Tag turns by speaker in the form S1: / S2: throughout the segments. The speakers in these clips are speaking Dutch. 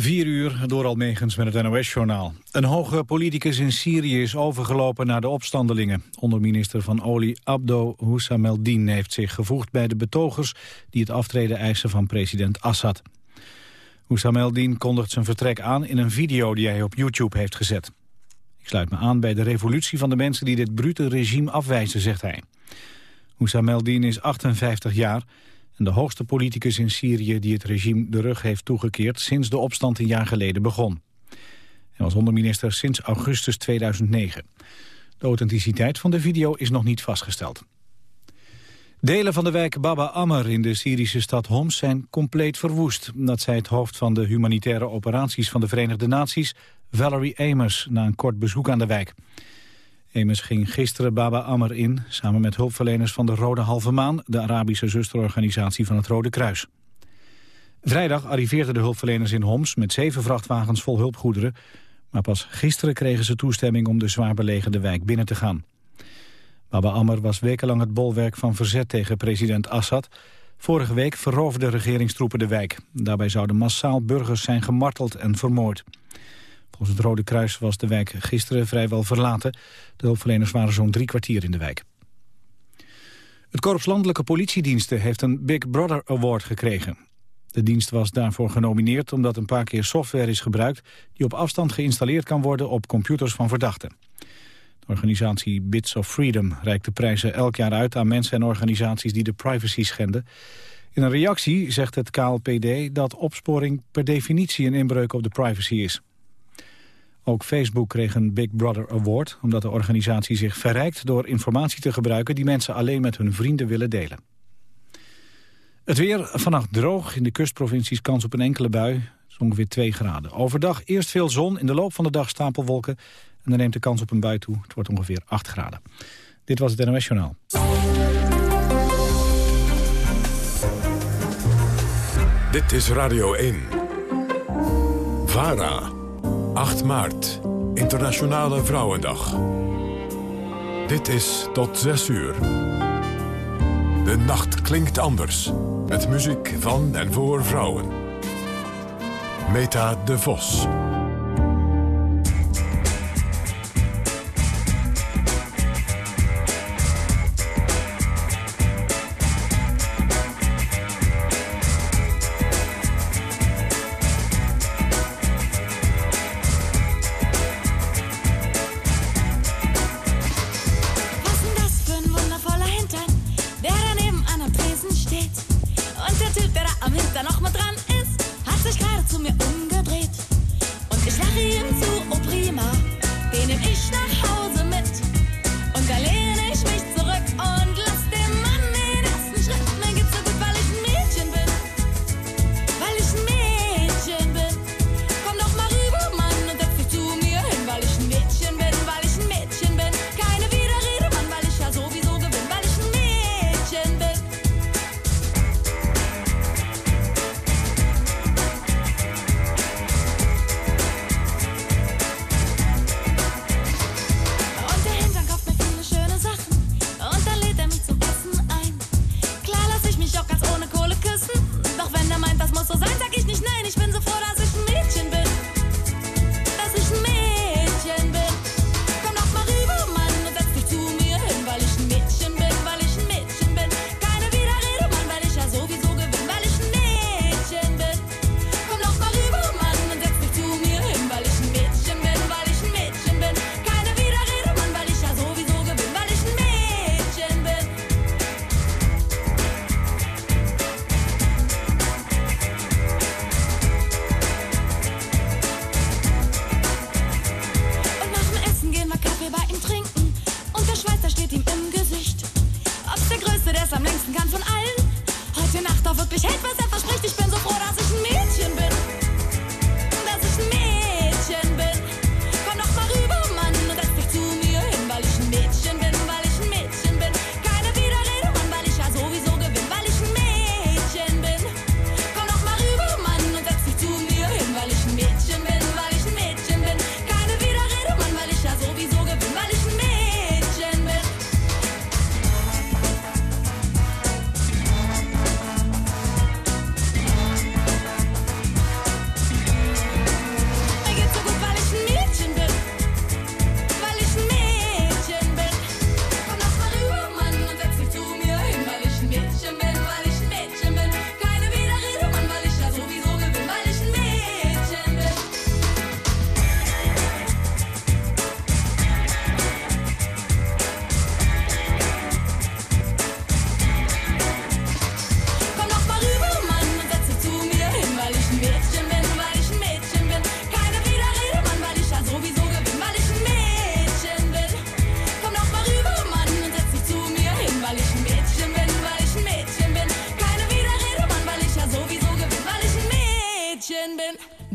S1: 4 uur door Almegens met het NOS-journaal. Een hoge politicus in Syrië is overgelopen naar de opstandelingen. Onderminister van Olie Abdo Hussameldin heeft zich gevoegd bij de betogers... die het aftreden eisen van president Assad. Hussameldin kondigt zijn vertrek aan in een video die hij op YouTube heeft gezet. Ik sluit me aan bij de revolutie van de mensen die dit brute regime afwijzen, zegt hij. Hussameldin is 58 jaar en de hoogste politicus in Syrië die het regime de rug heeft toegekeerd sinds de opstand een jaar geleden begon. Hij was onderminister sinds augustus 2009. De authenticiteit van de video is nog niet vastgesteld. Delen van de wijk Baba Ammer in de Syrische stad Homs zijn compleet verwoest. Dat zei het hoofd van de humanitaire operaties van de Verenigde Naties, Valerie Amers, na een kort bezoek aan de wijk. Emes ging gisteren Baba Ammer in, samen met hulpverleners van de Rode Halve Maan, de Arabische zusterorganisatie van het Rode Kruis. Vrijdag arriveerden de hulpverleners in Homs met zeven vrachtwagens vol hulpgoederen, maar pas gisteren kregen ze toestemming om de zwaar belegerde wijk binnen te gaan. Baba Ammer was wekenlang het bolwerk van verzet tegen president Assad. Vorige week veroverden regeringstroepen de wijk. Daarbij zouden massaal burgers zijn gemarteld en vermoord. Volgens het Rode Kruis was de wijk gisteren vrijwel verlaten. De hulpverleners waren zo'n drie kwartier in de wijk. Het Korps Landelijke Politiediensten heeft een Big Brother Award gekregen. De dienst was daarvoor genomineerd omdat een paar keer software is gebruikt... die op afstand geïnstalleerd kan worden op computers van verdachten. De organisatie Bits of Freedom reikt de prijzen elk jaar uit... aan mensen en organisaties die de privacy schenden. In een reactie zegt het KLPD dat opsporing per definitie een inbreuk op de privacy is. Ook Facebook kreeg een Big Brother Award... omdat de organisatie zich verrijkt door informatie te gebruiken... die mensen alleen met hun vrienden willen delen. Het weer vannacht droog. In de kustprovincies kans op een enkele bui. is ongeveer 2 graden. Overdag eerst veel zon. In de loop van de dag stapelwolken. En dan neemt de kans op een bui toe. Het wordt ongeveer 8 graden. Dit was het NOS Journaal.
S2: Dit is Radio 1. VARA. 8 maart, Internationale Vrouwendag. Dit is tot 6 uur. De nacht klinkt anders, met muziek van en voor vrouwen. Meta de Vos.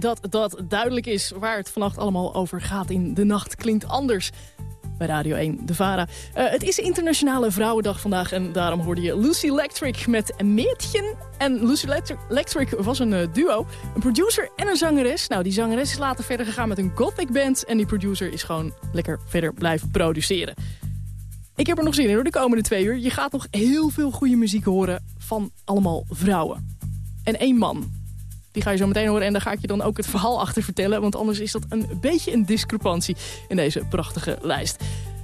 S3: Dat dat duidelijk is waar het vannacht allemaal over gaat in De Nacht Klinkt Anders bij Radio 1, de VARA. Uh, het is Internationale Vrouwendag vandaag en daarom hoorde je Lucy Electric met een meetjen. En Lucy Electric was een uh, duo, een producer en een zangeres. Nou, die zangeres is later verder gegaan met een gothic band... en die producer is gewoon lekker verder blijven produceren. Ik heb er nog zin in hoor, de komende twee uur. Je gaat nog heel veel goede muziek horen van allemaal vrouwen. En één man. Die ga je zo meteen horen en daar ga ik je dan ook het verhaal achter vertellen. Want anders is dat een beetje een discrepantie in deze prachtige lijst.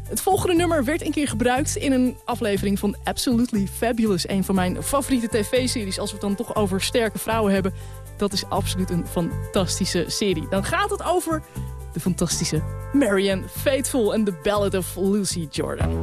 S3: Het volgende nummer werd een keer gebruikt in een aflevering van Absolutely Fabulous. Een van mijn favoriete tv-series. Als we het dan toch over sterke vrouwen hebben. Dat is absoluut een fantastische serie. Dan gaat het over de fantastische Marianne Faithful en The Ballad of Lucy Jordan.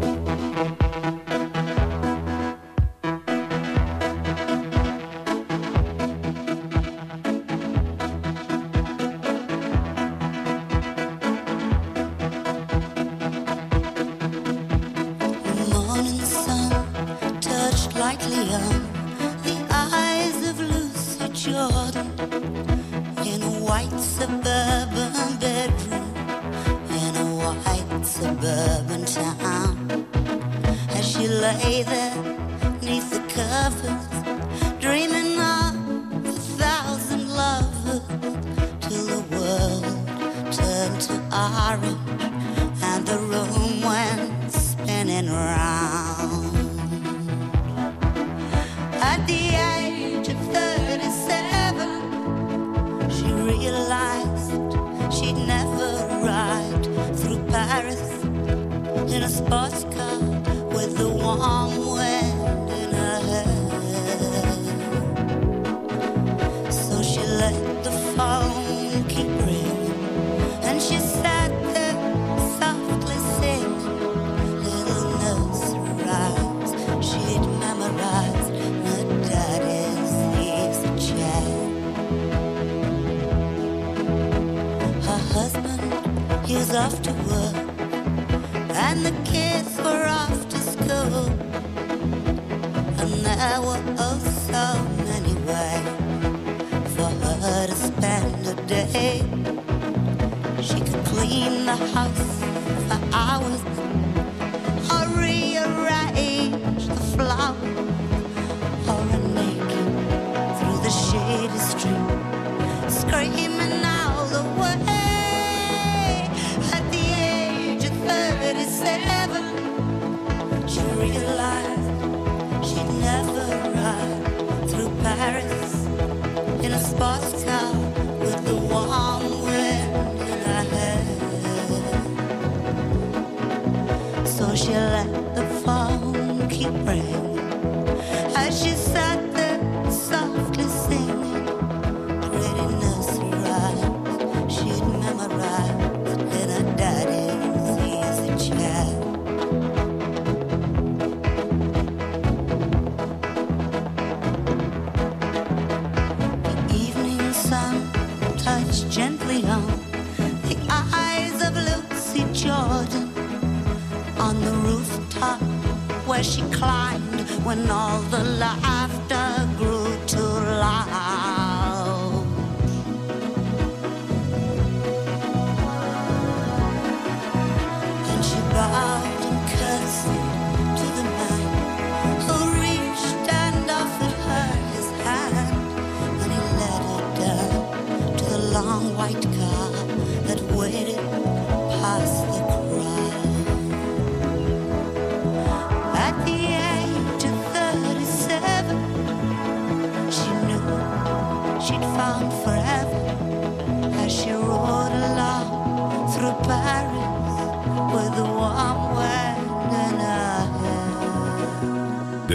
S3: sports car with the warm wind in her hair. So she let the phone keep ringing, and she sat there softly singing little nursery rhymes she'd memorized. Her daddy's easy chair. Her husband, off to work in the house for hours. I rearrange the flowers. Or a naked through the shady street. Screaming out the way. At the age of 37, she realized she'd never ride through Paris in a sports car. where she climbed when all the laughter grew too loud.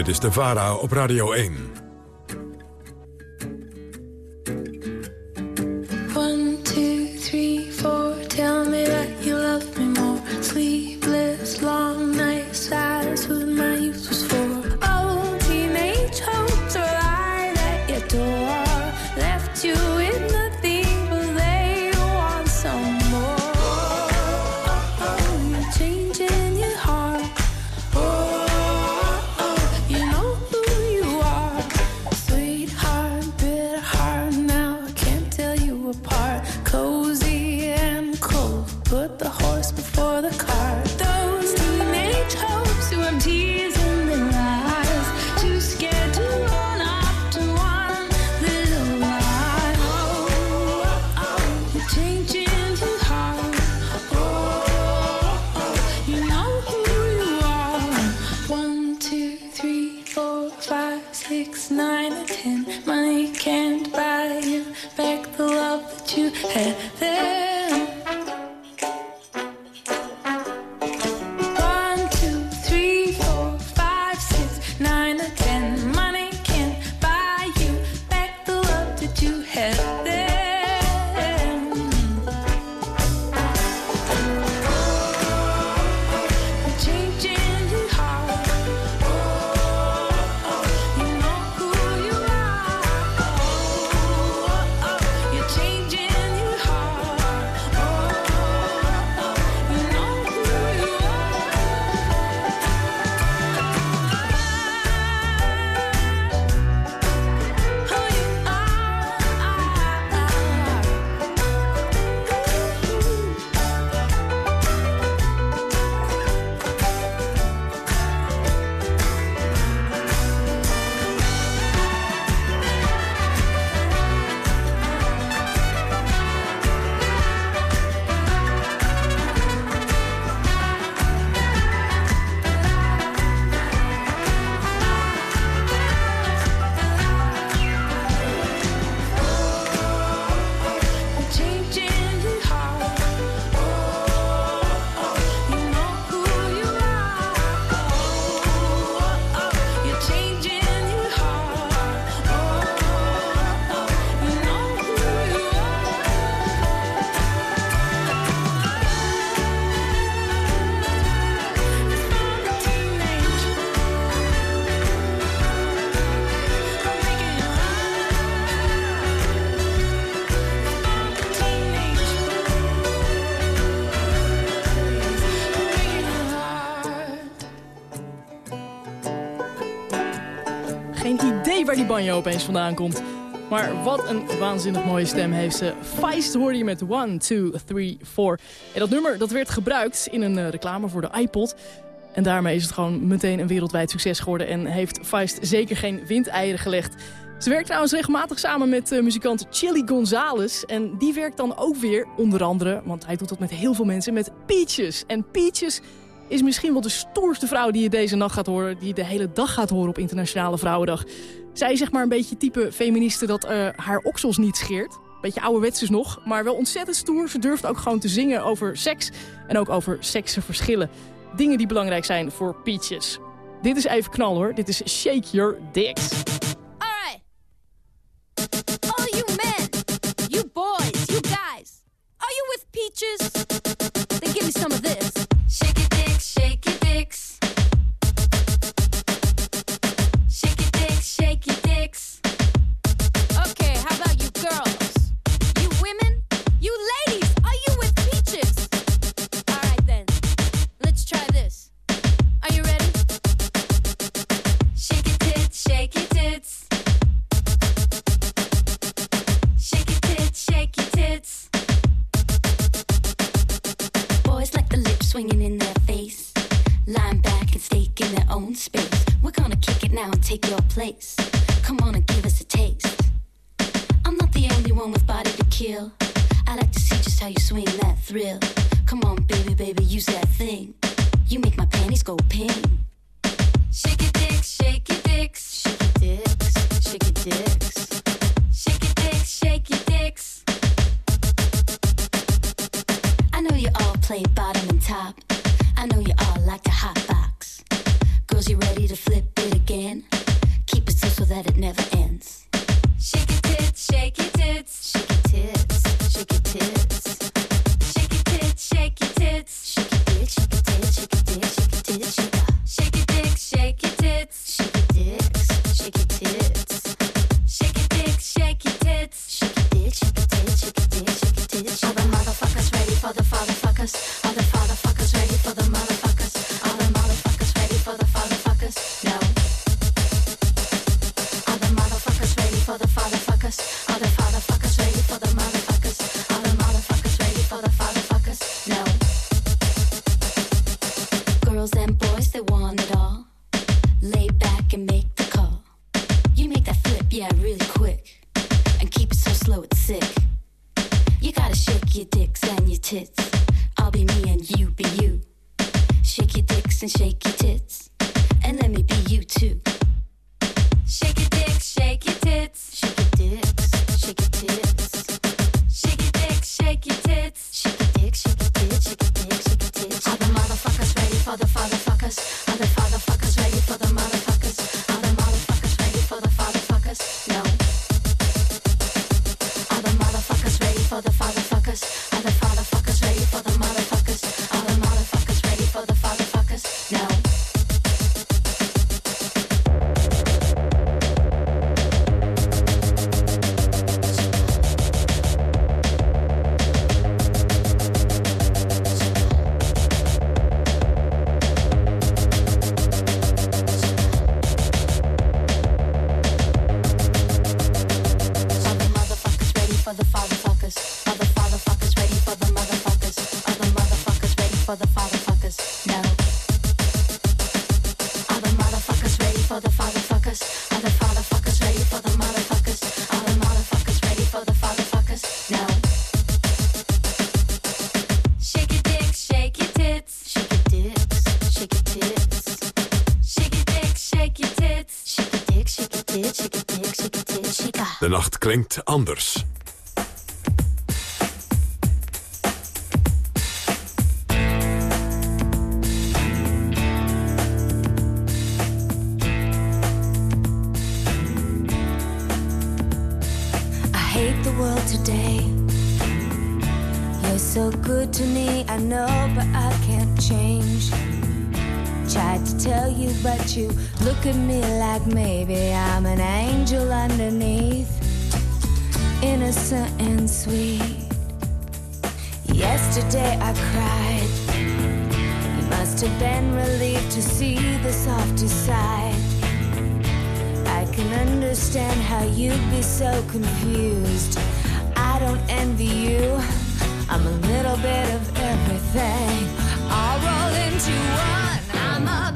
S4: Dit is de VARA op Radio 1.
S5: 嘿 waar die banjo opeens vandaan komt. Maar wat een waanzinnig mooie stem heeft ze. Feist hoorde je met 1, 2, 3, 4. En dat nummer dat werd gebruikt in een reclame voor de iPod. En daarmee is het gewoon meteen een wereldwijd succes geworden... en heeft Feist zeker geen windeieren gelegd. Ze werkt trouwens regelmatig samen met uh, muzikant Chili Gonzalez. En die werkt dan ook weer, onder andere, want hij doet dat met heel veel mensen, met Peaches. En Peaches is misschien wel de stoerste vrouw die je deze nacht gaat horen... die je de hele dag gaat horen op Internationale Vrouwendag. Zij is zeg maar een beetje type feministe dat uh, haar oksels niet scheert. Beetje ouderwets dus nog, maar wel ontzettend stoer. Ze durft ook gewoon te zingen over seks en ook over verschillen. Dingen die belangrijk zijn voor Peaches. Dit is even knal hoor, dit is Shake Your Dicks.
S6: Peaches? Then give me some of this. Shake your own space. We're gonna kick it now and take your place. Come on and give us a taste. I'm not the only one with body to kill. I like to see just how you swing that thrill. Come on, baby, baby, use that thing. You make my panties go ping. Shake your dicks, shake your dicks, shake your dicks, shake your dicks. Shake your dicks, shake your dicks. I know you all play bottom and top. I know you all like to hot box. Girls, you're ready to flip it again? Keep it so so that it never ends. Shake your tits, shake your tits, shake your tits, shake your tits.
S2: Klinkt anders.
S7: I hate the world today. You're so good to me, I know, but I can't change. Tried to tell you, but you look at me like maybe I'm an innocent and sweet. Yesterday I cried. You must have been relieved to see the softer side. I can understand how you'd be so confused. I don't envy you. I'm a little bit of everything, all rolled into one. I'm a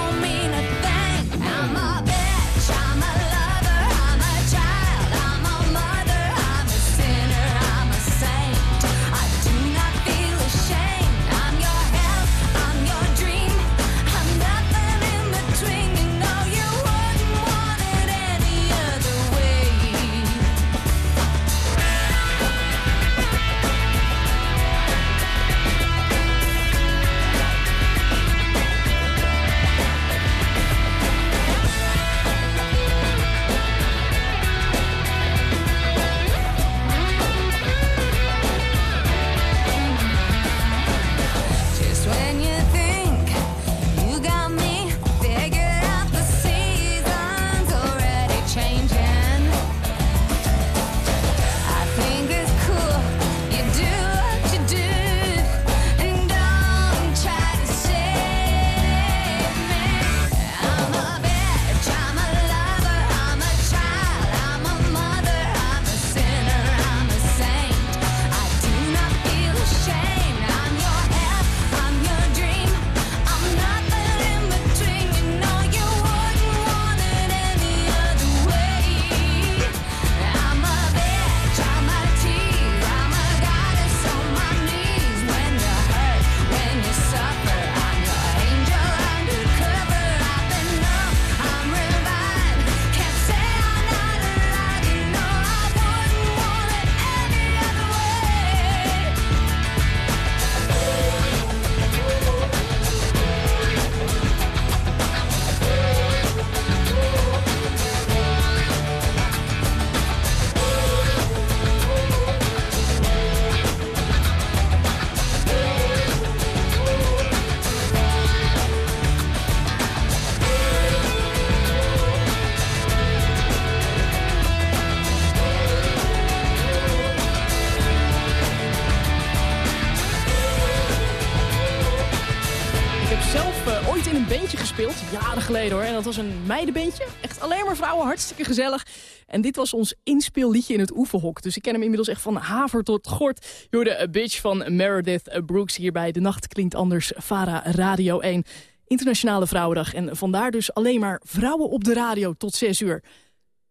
S5: En dat was een meidenbandje. Echt alleen maar vrouwen, hartstikke gezellig. En dit was ons inspeelliedje in het oefenhok. Dus ik ken hem inmiddels echt van haver tot gort. Je A Bitch van Meredith Brooks hier bij De Nacht Klinkt Anders, Vara Radio 1. Internationale Vrouwendag. En vandaar dus alleen maar vrouwen op de radio tot 6 uur.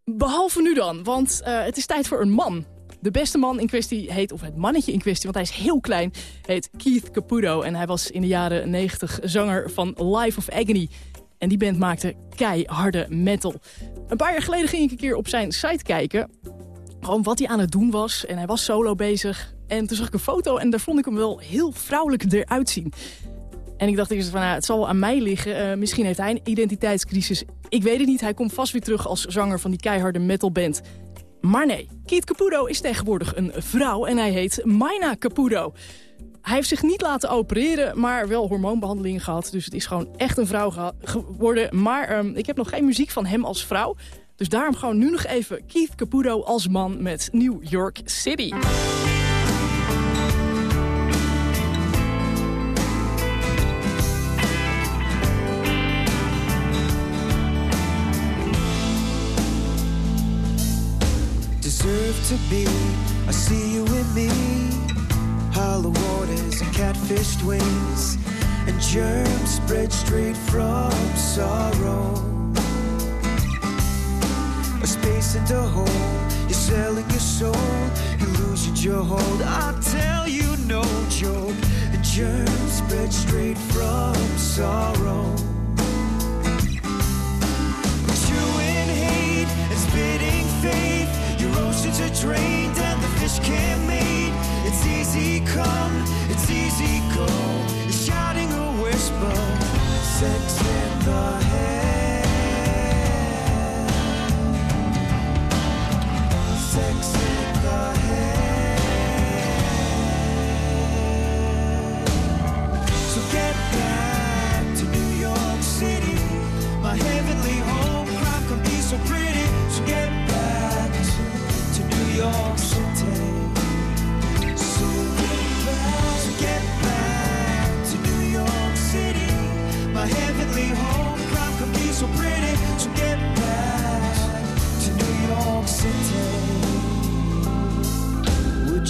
S5: Behalve nu dan, want eh, het is tijd voor een man. De beste man in kwestie heet, of het mannetje in kwestie, want hij is heel klein, heet Keith Caputo. En hij was in de jaren 90 zanger van Life of Agony. En die band maakte keiharde metal. Een paar jaar geleden ging ik een keer op zijn site kijken. Gewoon wat hij aan het doen was. En hij was solo bezig. En toen zag ik een foto en daar vond ik hem wel heel vrouwelijk eruit zien. En ik dacht eerst van, nou, het zal wel aan mij liggen. Eh, misschien heeft hij een identiteitscrisis. Ik weet het niet. Hij komt vast weer terug als zanger van die keiharde metalband. Maar nee, Keith Caputo is tegenwoordig een vrouw en hij heet Maina Caputo. Hij heeft zich niet laten opereren, maar wel hormoonbehandelingen gehad. Dus het is gewoon echt een vrouw geworden. Maar ehm, ik heb nog geen muziek van hem als vrouw. Dus daarom gewoon nu nog even Keith Caputo als man met New York City.
S8: to be. I see you in me. Hollow waters and catfished wings, and germs spread straight from sorrow. A space and a hole. You're selling your soul. You're losing your hold. I tell you, no joke. And germs spread straight from sorrow. Chewing hate and spitting faith. Your oceans are drained and the fish can't mate. It's easy come, it's easy go. It's shouting a whisper, sex in the head. Sex in the head.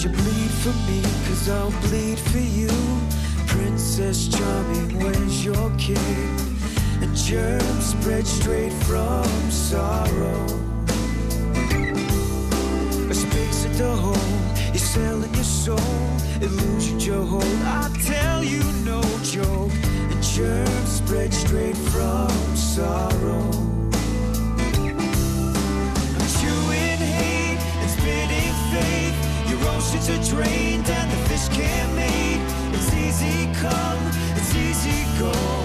S8: You bleed for me, cause I'll bleed for you. Princess Charming, where's your king? A germ spread straight from sorrow. A space at the home, you're selling your soul. Illusion your hold, I tell you no joke. A germ spread straight from sorrow. oceans are drained and the fish can't mate. It's easy come, it's easy go.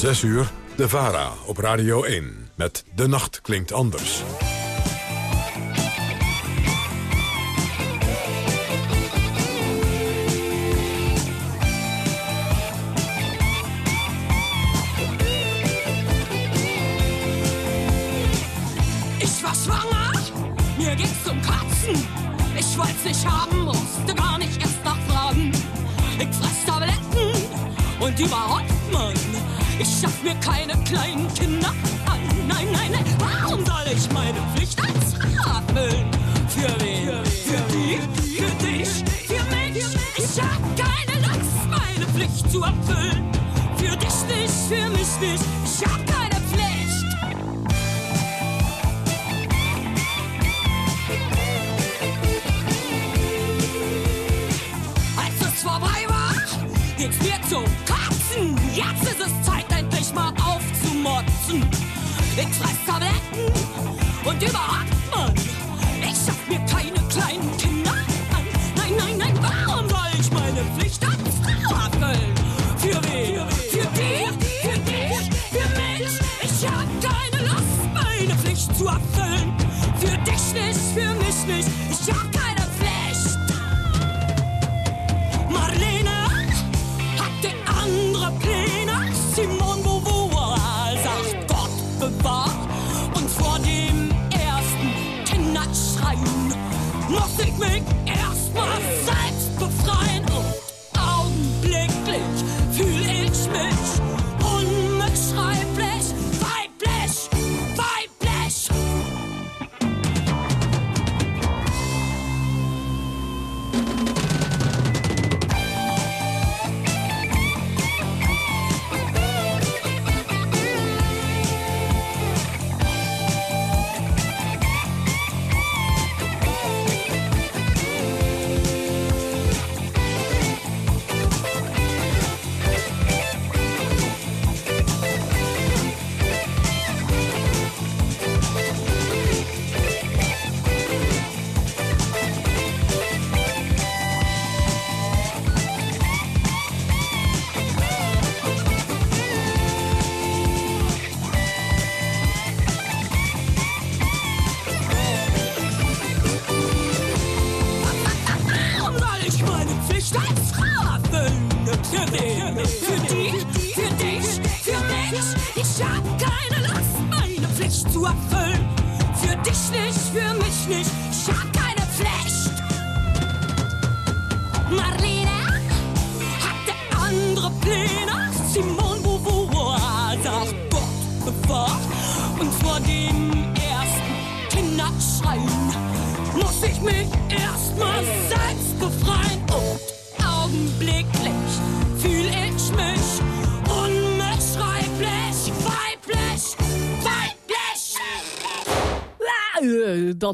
S2: 6 uur, de VARA op Radio 1 met De Nacht Klinkt Anders.
S9: Ich war schwanger, mir ging's zum Katzen. Ich wollte nicht haben, musste gar nicht erst nachfragen. Ich fress Tabletten und überhaupt Ich schaff mir keine kleinen Kinder an. Nein, nein, nein. Warum soll ich meine Pflicht als erfüllen? Für wen? Für die? Für dich? Für mich? Ich hab keine Lust, meine Pflicht zu erfüllen. Für dich nicht, für mich nicht. Ich hab Ich fress Tabletten und überhaupt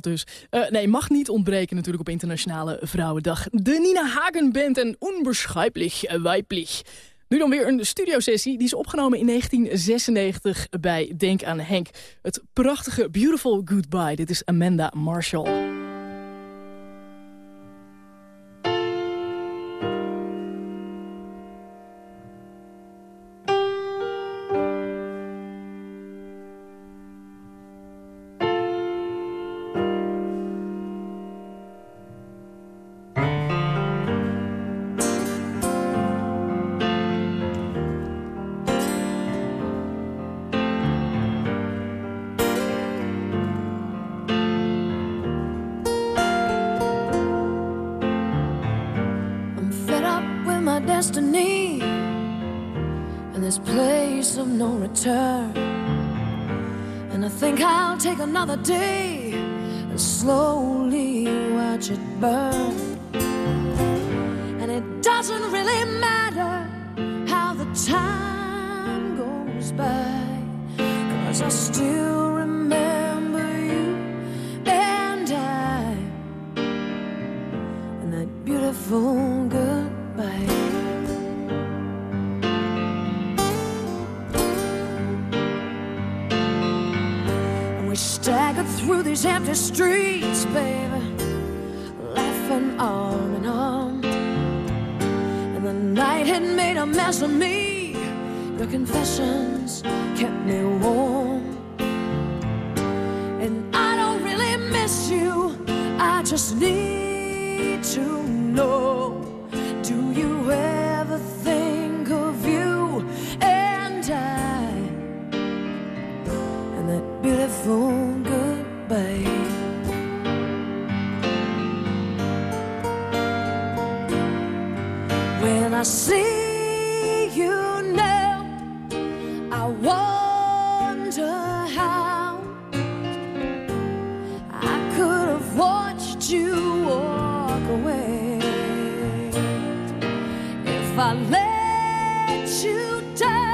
S10: dus. Eh, nee, mag niet ontbreken natuurlijk op Internationale Vrouwendag. De Nina Hagen Band en onbeschrijpelijk weiblich. Nu dan weer een studiosessie. Die is opgenomen in 1996 bij Denk aan Henk. Het prachtige Beautiful Goodbye. Dit is Amanda Marshall. No return. And I think I'll take another day and slowly watch it burn. And it doesn't really matter how the time goes by, cause I still empty streets, baby, laughing arm in arm. And the night had made a mess of me. Your confessions kept me warm. And I don't really miss you. I just need I let you down,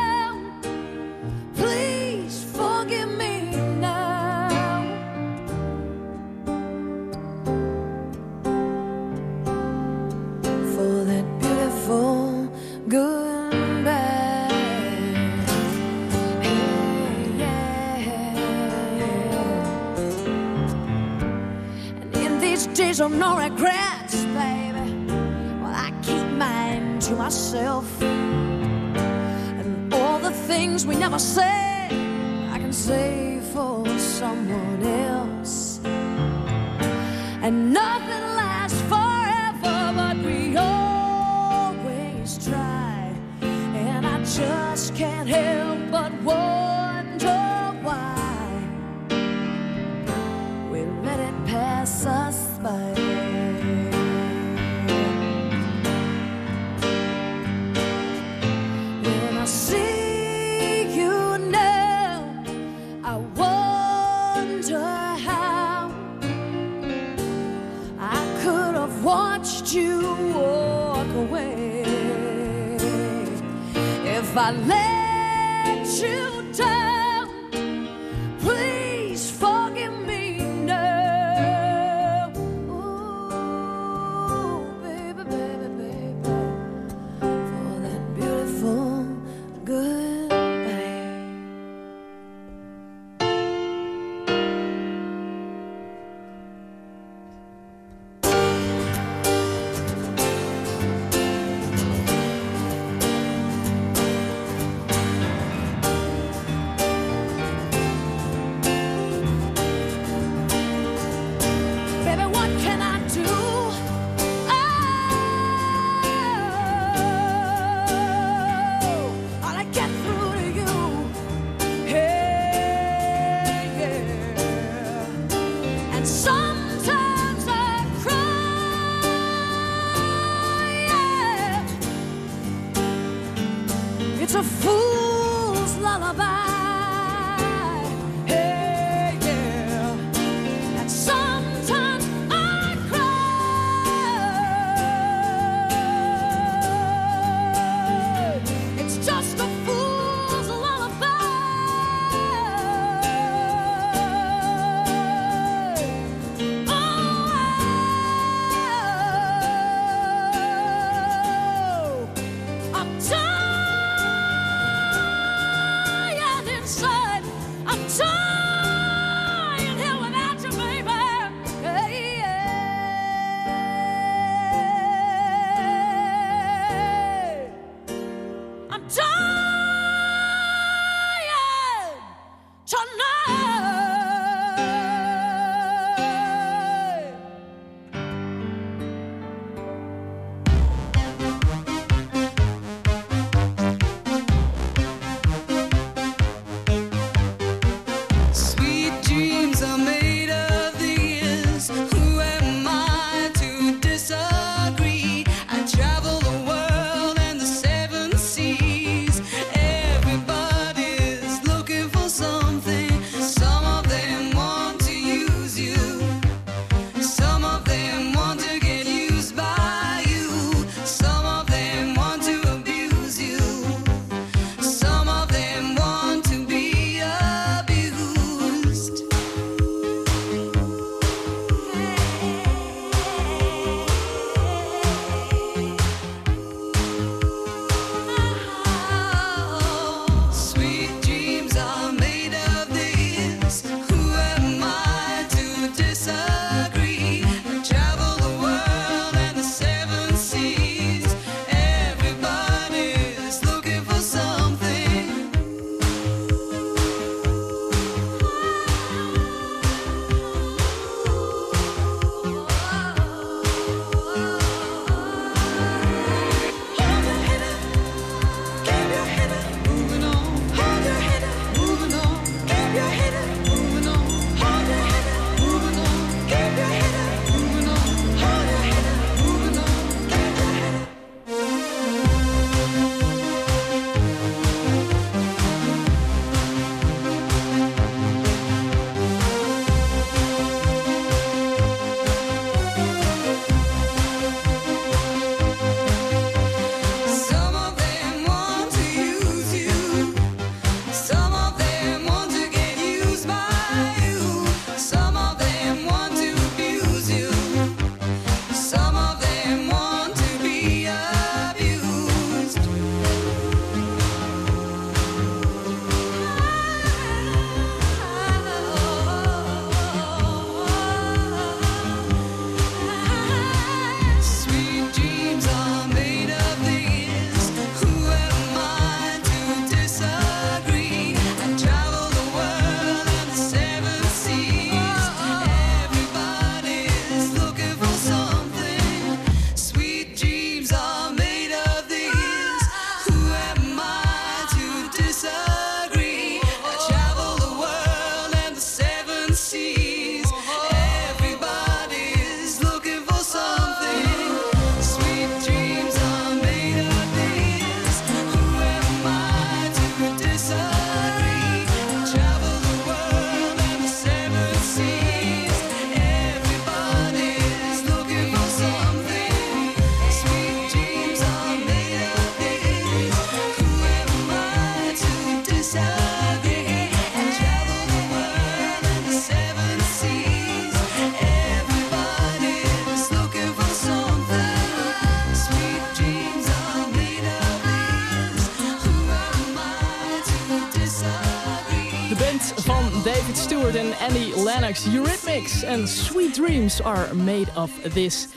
S5: Eurythmics en Sweet Dreams are made of this.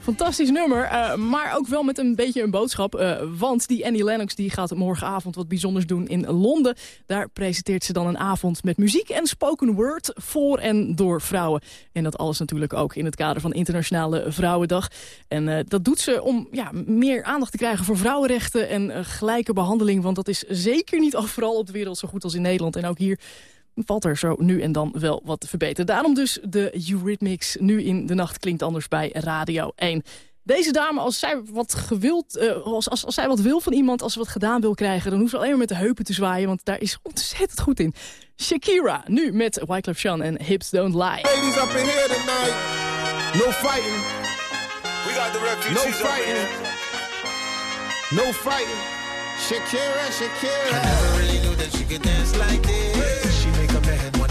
S5: Fantastisch nummer, uh, maar ook wel met een beetje een boodschap. Uh, want die Annie Lennox die gaat morgenavond wat bijzonders doen in Londen. Daar presenteert ze dan een avond met muziek en spoken word voor en door vrouwen. En dat alles natuurlijk ook in het kader van Internationale Vrouwendag. En uh, dat doet ze om ja, meer aandacht te krijgen voor vrouwenrechten en gelijke behandeling. Want dat is zeker niet overal op de wereld zo goed als in Nederland. En ook hier valt er zo nu en dan wel wat te verbeteren. Daarom dus de Eurythmics nu in de nacht klinkt anders bij Radio 1. Deze dame, als zij wat gewild, uh, als, als, als zij wat wil van iemand, als ze wat gedaan wil krijgen, dan hoeft ze alleen maar met de heupen te zwaaien, want daar is ontzettend goed in. Shakira, nu met Wyclef Jean en Hips Don't Lie.
S11: Ladies up in here tonight, no fighting. We got the refugees no fighting. No fighting. Shakira, Shakira. I never really knew that she could dance like this.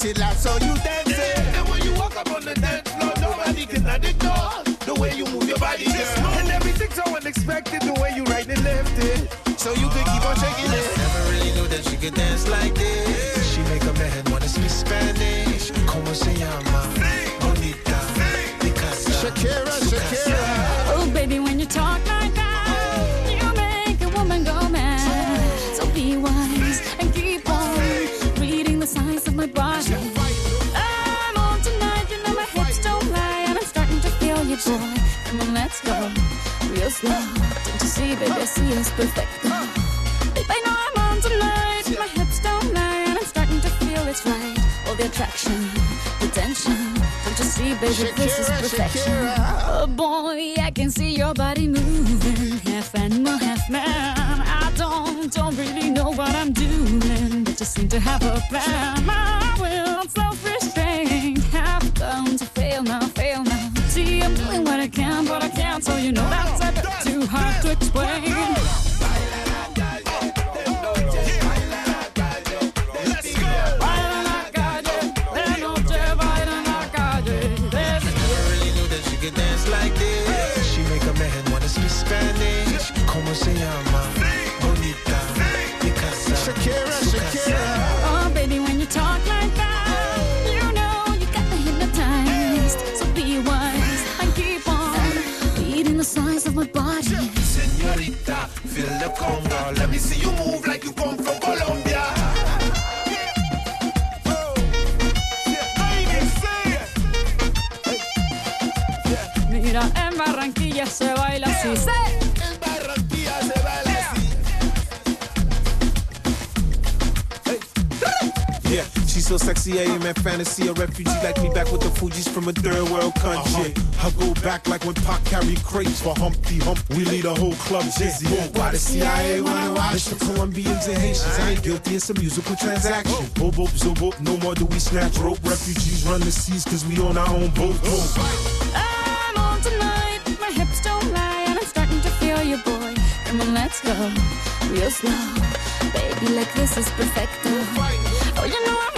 S11: Until I saw you dancing. And when you walk up on the dance floor, nobody can ignore the way you move your body, girl. And everything's so unexpected, the way you right and left it. So you could keep on shaking it. Never really knew that she could dance like this.
S12: Slow. Don't you see, baby, I see it's perfect. Babe, I know I'm on tonight, my hips don't lie, and I'm starting to feel it's right. All the attraction, the tension. Don't you see, baby, this is perfection. Oh boy, I can see your body moving, half animal, half man. I don't, don't really know what I'm doing, but just seem to have a plan. My will, I'm self-restraint, have come to fail now, fail now. See, I'm doing what I can, but I can't, so you know that's explain.
S11: Am in fantasy. A refugee like me back with the Fuji's from a third world country. Uh-huh. I go back like when Pac carried crates for Humpty Hump. We lead a whole club dizzy. Why the CIA wanna watch the Colombians and Haitians? I ain't guilty, it's a musical transaction. Boop, boop, zo, boop, no more do we snatch rope. Refugees run the seas cause we on our own boat.
S12: I'm on tonight, my hips don't lie, and I'm starting to feel you, boy. Come on, let's go, real slow. Baby, like this is perfecto. Oh, you know I'm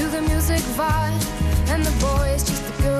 S7: to the music vibe, and the boys just a good.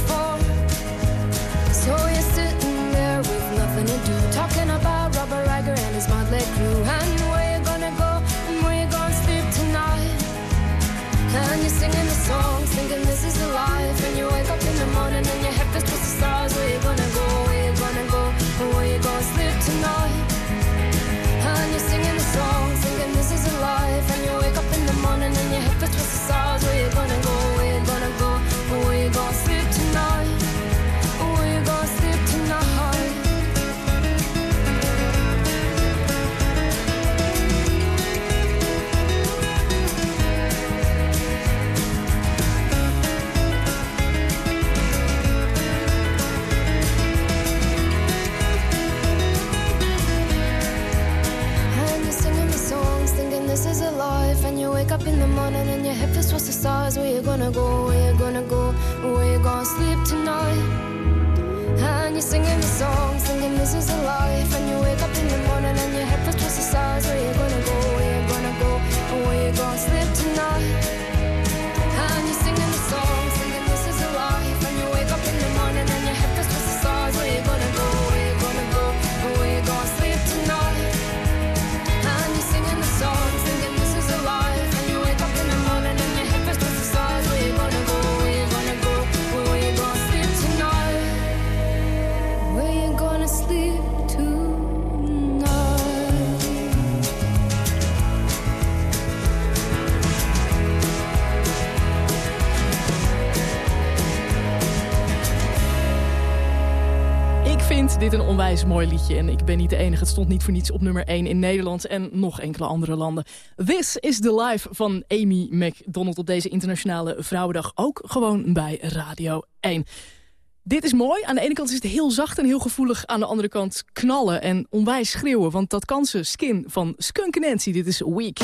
S7: stars. We're gonna go, we're gonna go, we're gonna sleep tonight. And you're singing the song, singing this is a life.
S10: dit een onwijs mooi liedje. En ik ben niet de enige. Het stond niet voor niets op nummer 1 in Nederland en nog enkele andere landen. This is the life van Amy McDonald op deze internationale vrouwendag. Ook gewoon bij Radio 1. Dit is mooi. Aan de ene kant is het heel zacht en heel gevoelig. Aan de andere kant knallen en onwijs schreeuwen. Want dat kan ze. Skin van Skunk Nancy. Dit is
S5: Week.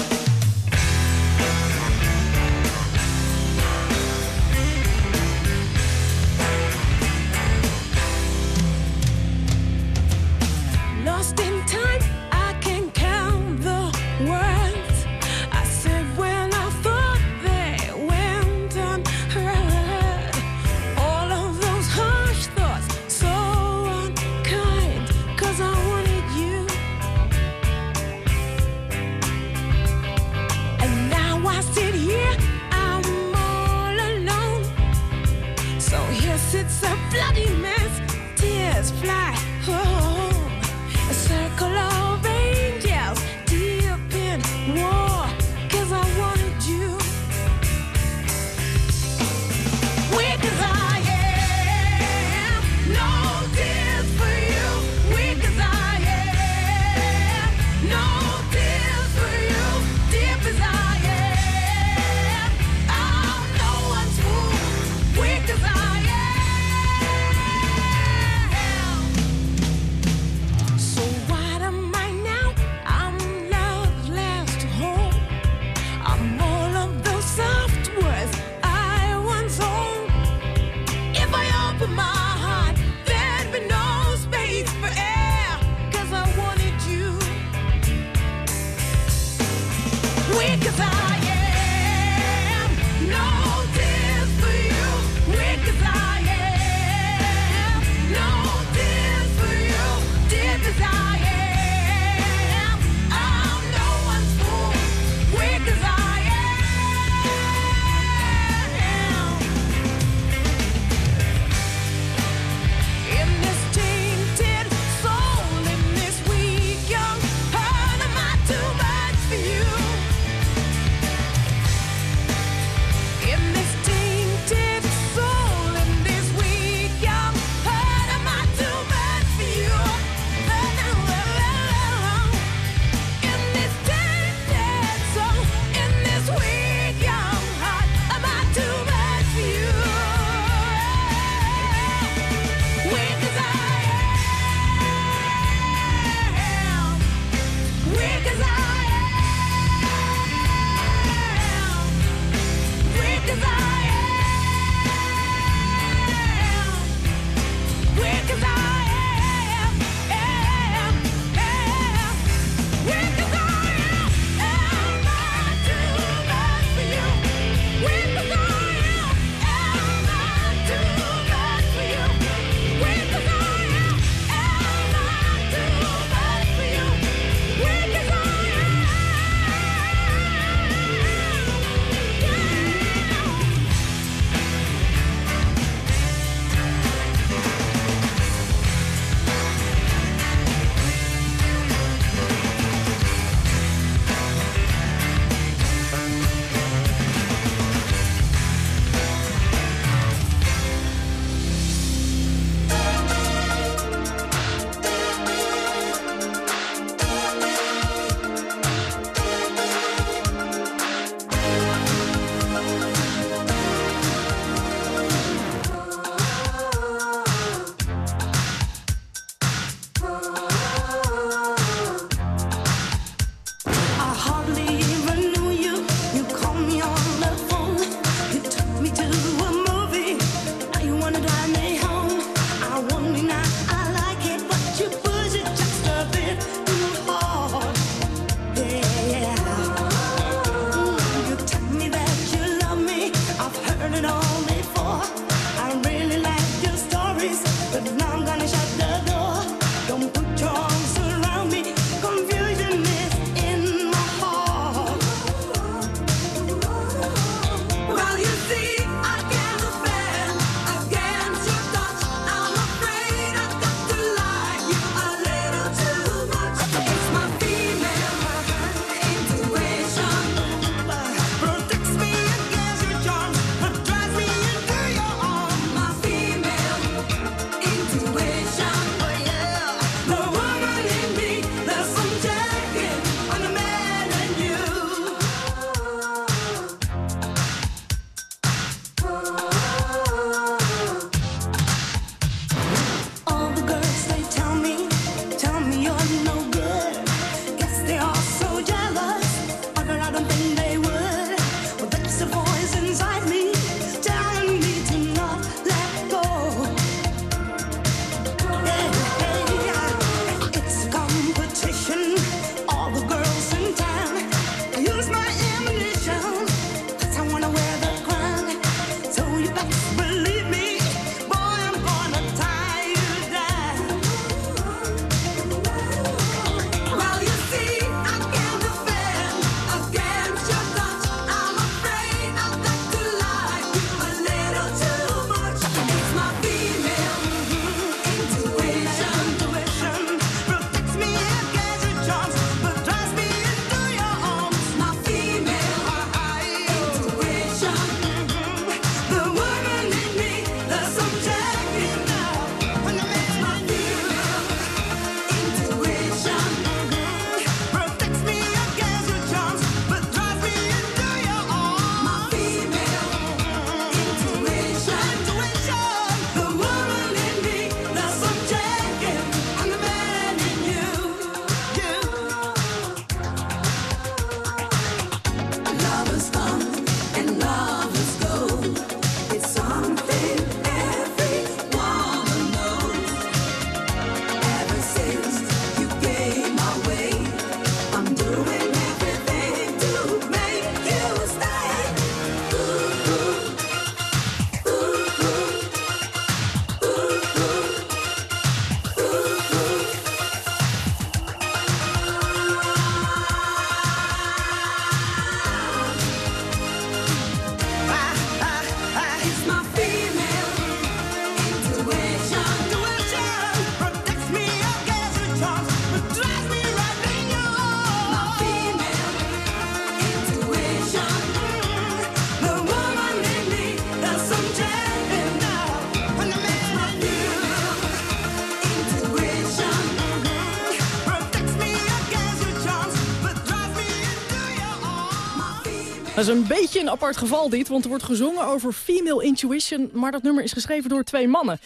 S5: Is een beetje een apart geval dit, want er wordt gezongen over female intuition... maar dat nummer is geschreven door twee mannen.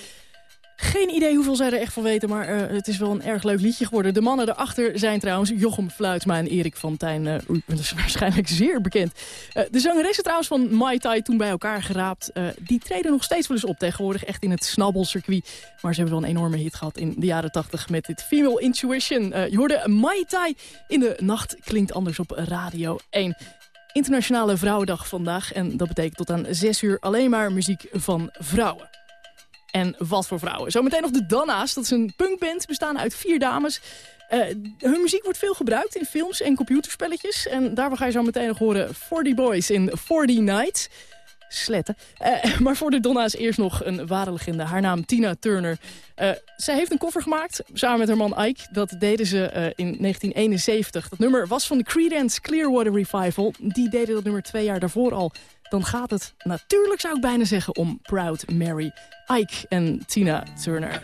S5: Geen idee hoeveel zij er echt van weten, maar uh, het is wel een erg leuk liedje geworden. De mannen erachter zijn trouwens Jochem Fluitma en Erik van Tijn. Uh, dat is waarschijnlijk zeer bekend. Uh, de zangeressen trouwens van Mai Tai toen bij elkaar geraapt. die treden nog steeds wel eens op tegenwoordig, echt in het snabbelcircuit. Maar ze hebben wel een enorme hit gehad in de jaren 80 met dit Female Intuition. je hoorde Mai Tai in de nacht klinkt anders op Radio 1. Internationale Vrouwendag vandaag. En dat betekent tot aan 6 uur alleen maar muziek van vrouwen. En wat voor vrouwen. Zometeen nog de Danna's. Dat is een punkband bestaande uit vier dames. Uh, hun muziek wordt veel gebruikt in films en computerspelletjes. En daarvoor ga je zo meteen nog horen 40 Boys in 40 Nights. Sletten. Uh, maar voor de Donna's eerst nog een ware legende. Haar naam Tina Turner. Uh, zij heeft een koffer gemaakt samen met haar man Ike. Dat deden ze uh, in 1971. Dat nummer was van de Creedence Clearwater Revival. Die deden dat nummer twee jaar daarvoor al dan gaat het natuurlijk, zou ik bijna zeggen, om Proud Mary, Ike en Tina Turner.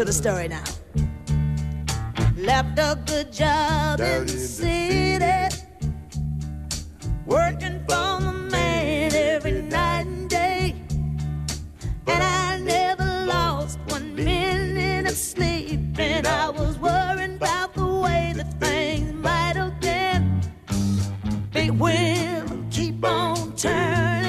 S10: To the story now. Left a good job in the city working for the man every night and day. And I never lost one minute of sleep, and I was worrying about the way that things might have been. Big wheel keep on turning.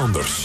S2: Anders.